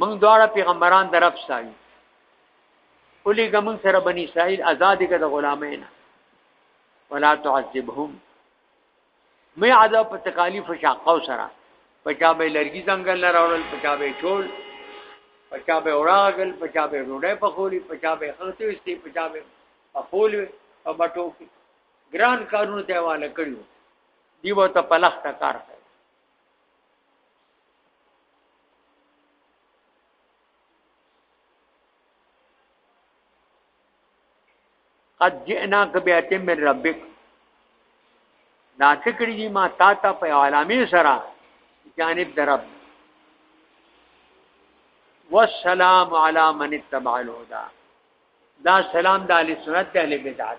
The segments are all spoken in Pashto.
موږ دواړه پیغمبران د رب ساوي اولی ګمن سره بنی اسرائیل آزاد کړه غلامینا ولا تعذبهم مې عذاب په تکالیف شاقو سره پچا به لرګي ځنګل نه راوړل پچا به ټول پچا به اوراغل پچا به روډه په خولي پچا به خلته وستي پچا به په خول په بټو کې ګران کارونه ته واله کړیو دیو ته پلخ تا کار کوي قد جئناک بیات من ربک ناڅه کړی دي ما تا ته په علامه سره جانب درب والسلام علی من اتبع الهدى دا سلام د اهل سنت اهل بدعت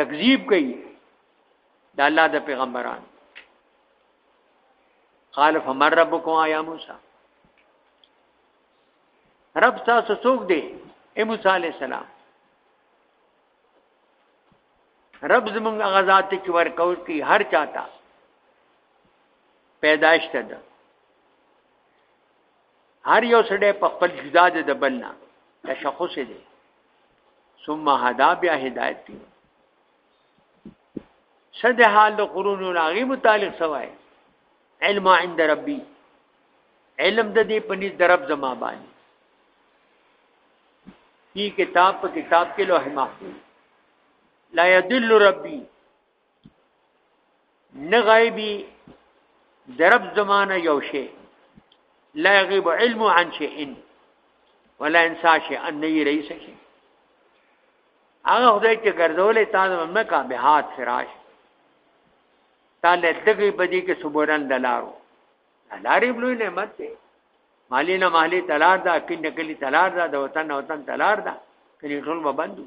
تکذیب کوي د الله د پیغمبران قال فمن ربكم يا موسى رب تاسو څوک دی اے موسی علی السلام رب زمونږ غزاد ته چور کول کی هر چاته پیدائش ته ده هر یو سړی په خپل جدا ده د بلنا تشخص دی ثم هدا بیا هدایت کی شد حال د قرون لاغي متعلق سوای علم عند ربي علم د دې پنځ درب زما باندې کی کتاب په کتاب کې لوح محفوظ لا يدل ربي نه غایبی درب زمانه یو شی لا غیب علم عن شیء ولا انسا شیء ان نه رئیس شی هغه خدای چې ګرځولې تاسو نه کا به هات فراش تعالی دغه بدی کې سبورن دلارو دلارې بلوي نعمت دی مالی نه مالی تلار دا کله کلی تلار دا د وطن نه وطن تلار دا کلی ټول به بندو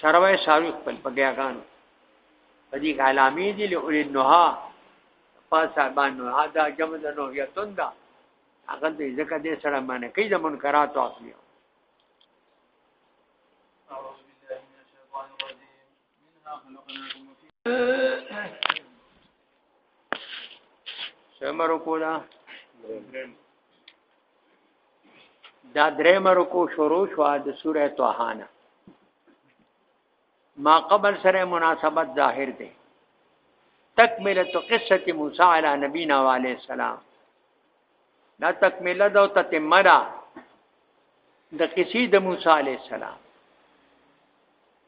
سروي ساروي خپل بګیاګان په دې علامې دي له اول نوها خپل صاحبان نوها دا جمع ده نو یا تندا هغه دې ځکه دې سره معنی کوي د منکرات او اصلي سمرو کولا دا درې مرکو شروع شو د سوره طه نه ما قبل سره مناسبت ظاهر دی تکمله قصه موسی علی نبینا و علیہ السلام دا تکمله دا تتمه دا د قصې د موسی علیہ السلام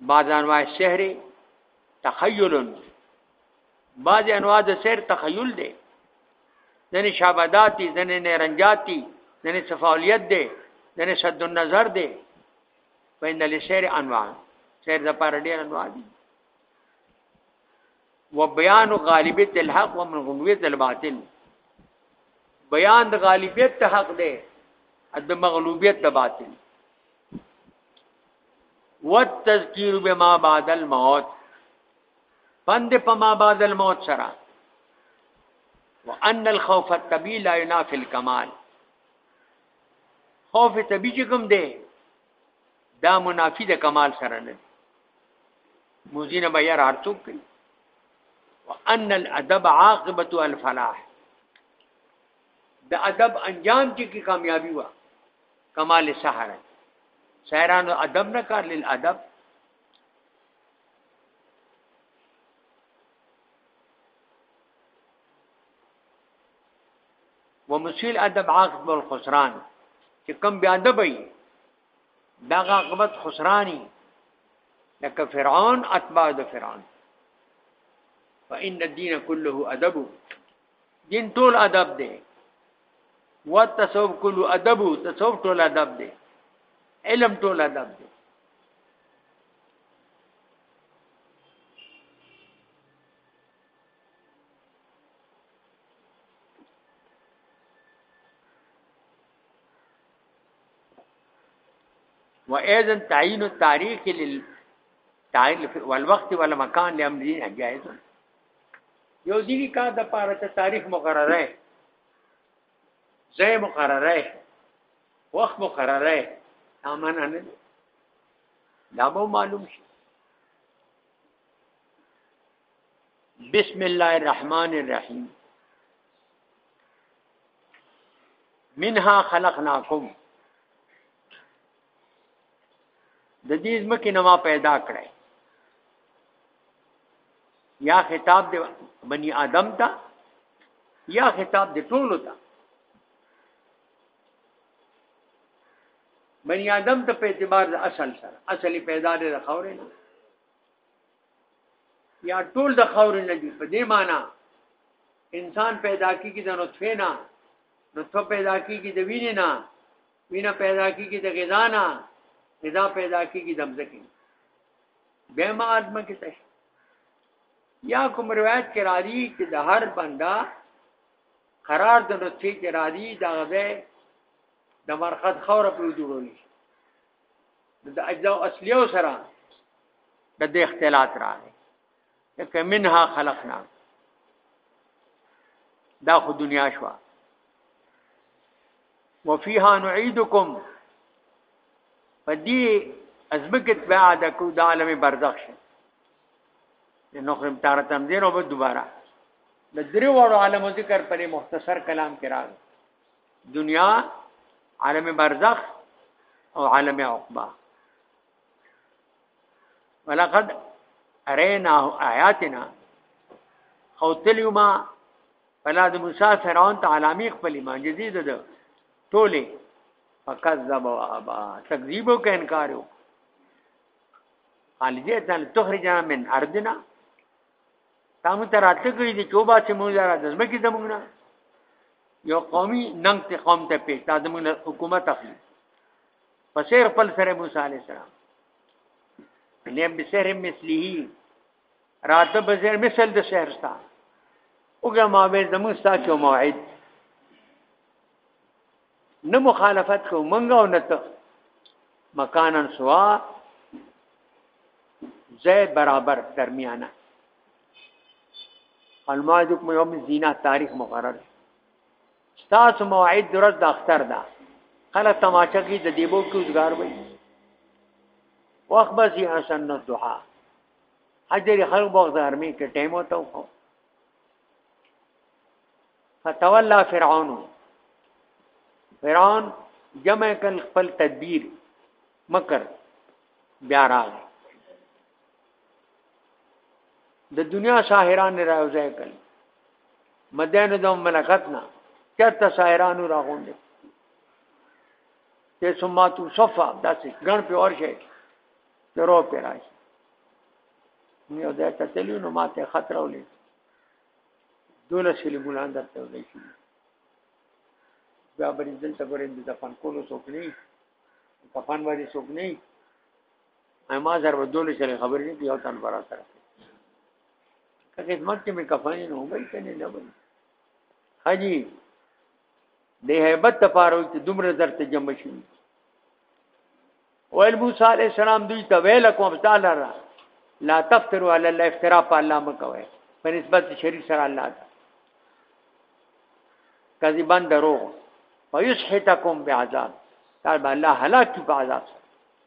بعض انواع سحر تخیل بعض انواع د سحر تخیل دی ځنې شابادات دي ځنې نرنجات دي ځنې صفالیت دی ځنې صد النظر دی بین السحر انواع سحر د پاره ډېر انواع دي وبيان غالبیت الحق ومن غلویت الباطل بیان د غالبیت حق دی د مغلوبیت د باطل والتذکیر بما بعد الموت پند په ما بعد الموت سره وان الخوف الطبيعي لا ينافي الكمال خوف طبيعي چې کوم دی دا منافي د کمال سره نه موزینه به یار ارتوب کوي وان الادب عاقبته الفلاح د ادب انجام چې کی کامیابی وا کمال سحر شاعرانو ادب نه کار لیل ادب ومسیل ادب عاقب الخسران چې کم بیا ادب وي دا عاقبت خسرانی لکه فرعون اتباع د فرعون فإن الدين كله أدب دین ټول ادب دی و تصوف کل ادب تصوف ټول ادب دی علم ټول ادب دی وايضا تعيين التاريخ لل والوقت والمكان لامرين جائز یو دی وی کار د پاره ته تاریخ مقرره ځای مقرره وخت مقرره امن نه دا مو معلوم شي بسم الله الرحمن الرحیم منها خلقناکم د دې زمکه نه ما پیدا کړی یا خطاب د بنی آدم ته یا خطاب د ټولو ته بنی آدم ته په اعتبار د اصل سره اصل پیدا دی د خاورې نه یا ټول د خاورې نه دی په دې معنی انسان پیدا کیږي د نطفه نه نطفه پیدا کیږي د وینې نه وینه پیدا کیږي د غذا نه غذا پیدا کیږي د مزکه به ما ادم کې تش یا کوم روایت کې راځي چې د هر بندا قرار د نطفه کې راځي دا غځه د مرقد خوره په جوړول شي د اجزاء اصلي سره د اختلاط راغی لکه منها خلقنا دا خو دنیا شو وفيها نعيدكم فدي ازمکت به عاده کو د عالم برزخ شي نو خرم تار تم دین او دوباره د درې وړو عالم ذکر پرې مختصر کلام کې راغی دنیا عالم برزخ او عالم عقبه ولقد اریناه آیاتنا او تلیو ما بلا د موسی فرعون ته علامی خپل معجزې ده ده ټوله فکذب و ابا تکذیب او انکار وکړ خالجه تل تخرجنا من ارضنا تاسو ته راته کوي چې چوبا چې موږ را د ځمکې زموږ نه یو قومي ننګ ته قوم ته پیښ تا زموږ حکومت اخلي پسیر خپل سره موسی علی السلام لیم بسحر مثله راته بزر مثل د سحر ستا اوګه ما به زمون ستا کې موعد نه مخالفت کو منګو نه ته مکانن سوا زې برابر درمیانه الماجک یوم زینا تاریخ مقرر ستاسو موعد درز د اختر ده خلک تماچا کې د دیبو کې وزګار وي وخت بس یې حسن نو دعا حجر خلق بغض ارمی کې ټیم وته وکړو فتولى فرعون فرعون جمع کل خپل تدبیر مکر بیا راغی د دنیا ساحران را یوځای کړل مدین د مملکت نه چرته ساحران را غونډه ته ثم تو صفا داسې ګڼ په ورشه درو په راشي نو دا ته تلو نو ماته خطر ولې دونه سلی ګلان درته ولې شي بیا بری دلته ګورې د دفن کولو څوک نه دفن باندې څوک نه ما سره به دولې سره خبرې نه یو تن برا سره که خدمت کې مې کفنې نه وبل کنه نه وبل حاجی د هیبت لپاره چې دومره درته جمع شي ویل موسی علی السلام دوی ته ویل کوم تعالی را لا تفتروا علی الله افتراء په الله مکوئ په نسبت شریک سره الله ته کذبان درو ويسحتکم بعذاب تعالی الله هلاک کی په عذاب سره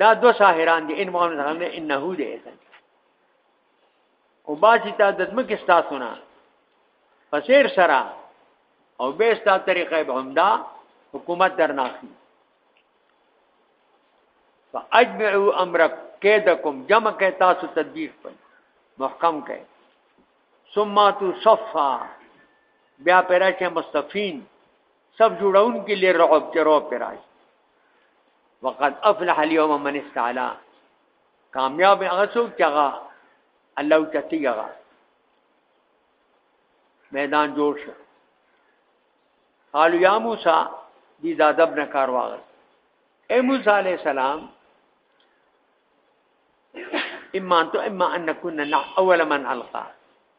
دا دو ساحران دي ان مغان سره نه انه دي اصل او باجی تا د دمکه ستاسو نه پسیر سره او به ستا طریقه به همدا حکومت درناخی فاجمعوا امرک کیدکم جمع کئ تاسو تدبیر پئ محکم کئ ثم تو صفا بیا پیرا چې مستفین سب جوړون کې لري رعب چې رعب پر راځي وقد افلح اليوم من استعلا کامیاب هغه څوک چې هغه الله او چتی هغه میدان جوړ شو قالو یا موسی دې د ادب نه کار واغل اے موسی علی السلام اما انت اما ان نكون اول من القى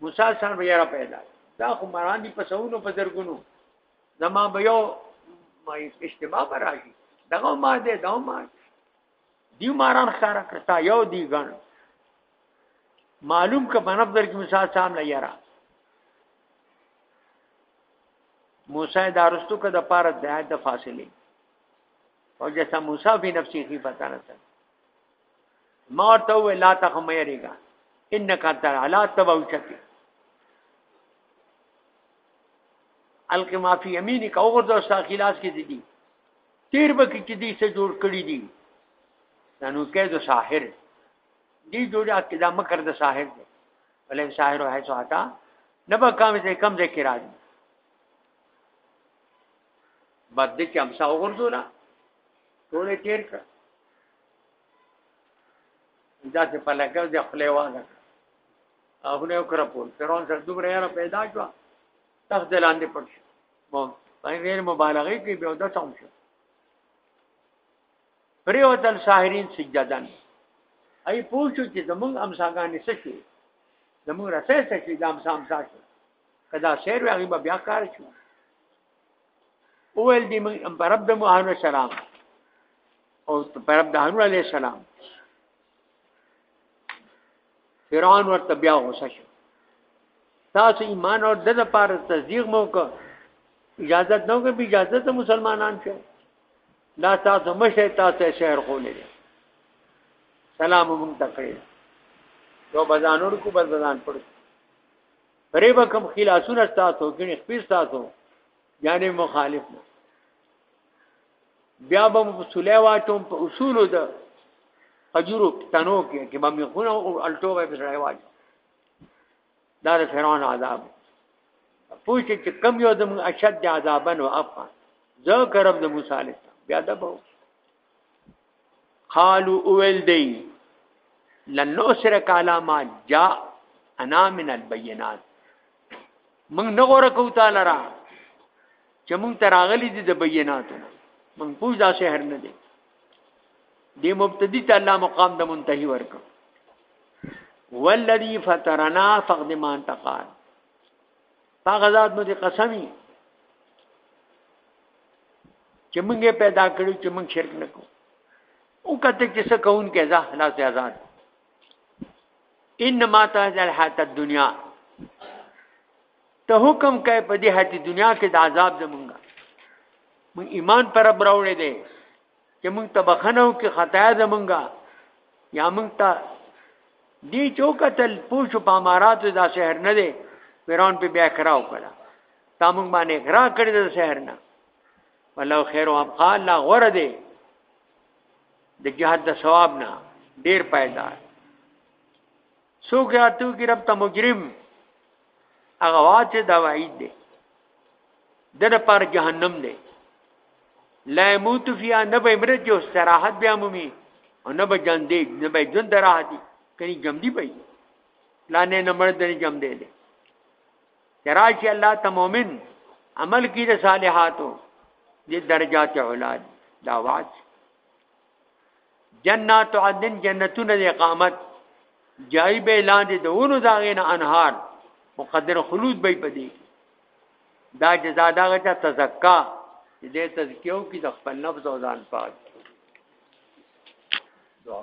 موسی سره به یاره پیدا دا خو مران دي په سونو په زرګونو زما به یو ما اشتباه به راځي دغه ما دې دا ما دی ماران خاره کړتا یو دی ګڼ معلوم که بنب در کې موسی سره نه یاره موسی دارستو که د پاره د فاصله او جسا موسی به نفسي خي پتا نه ما ورته وې لا ته هم یریګا انک انت علا تبوچتی الک ما فی یمینی کا وګورځو ستا خلاص کې دي تیر به کې چې دې څه جوړ کړی دي نو کې د ساحر دې جوړ عقیده مکر د ساحر دی ولې ساحر وه څه آتا نبا کام دې کم دې کې راځي بعد دې چې هم سا وګورځو لا ټول تیر کړ دا چې په لګو د خپلې واګه هغه یو کړ په فرعون سره دومره یاره پیدا شو تخت دلاندې پټ شو مو په غیر مبالغه کې به دا څوم شو پریوتل ساحرین سجدان ای پوښتنه چې زمونږ امساګانې څه شي زمونږ رسې څه شي د امسام څه شي کدا شعر وی هغه بیا کار شو اول دی من برب د موهن السلام او برب د هارون علی السلام فرعون ورته بیا غوسه شو تاسو ایمان او د لپاره تصدیق مو کو اجازه نو کې به اجازه ته مسلمانان شو لا تاسو مشه تاسو شهر خولې سلام مونږ تکړه یو بزانور کو بزان پړ پرې به کوم خلاصونه تاسو غني خپل تاسو یعنی مخالف نه بیا به په سولې واچوم په اصول د اجرو تنو کې کې به مې خونه او الټو به په سړی واچو دا د فرعون عذاب پوه چې کم یو د اشد عذابن او افغان زه کرم د موسی علیه بیا دا به قالو اول دی لنوسرک علی ما جاء انا من البینات موږ نه غوړه کو تعالی را چې موږ تراغلی دي د بیناتو موږ پوج دا شهر نه دی دی مبتدی ته الله مقام د منتهی ورکړ والذي فطرنا فقد ما انتقال هغه ذات مې قسمي چې موږ پیدا کړو چې موږ شرک نه کوو او کته چې څه کوون کې ځه لا سي آزاد انما تهذ الحیات الدنیا ته حکم کوي په دې حیات دنیا کې د عذاب زمونږه مون ایمان پر براوړې دي چې موږ ته بخنو کې خطا زمونږه یا موږ ته دی چوکتل پوښ په اماراتو دا شهر نه دی فرعون په بیا کراو کړه تا موږ باندې کرا کړی د شهر نه ولو خیر او ابقا لا غور دی د جهاد د ثواب نه ډیر پیدا سو گیا تو کی رب تا مجرم هغه واچ دا وعید دی دنه پر جهنم دی لا موت فیا نه به مرد جو استراحت بیا مومي او نه به جان دی نه به جون دراحت دی کني جم دی پي لا نه نه مرد نه جم دی دی تراشی الله ته مؤمن عمل کی د صالحاتو دې درجات اولاد دا واج جنات عدن جنتون د اقامت جای به لاندې دونو داغې نه انهار مقدر خلود به پدې دا جزا دا غچا تزکا دې تزکیو کې د خپل نفس او ځان پاک دعا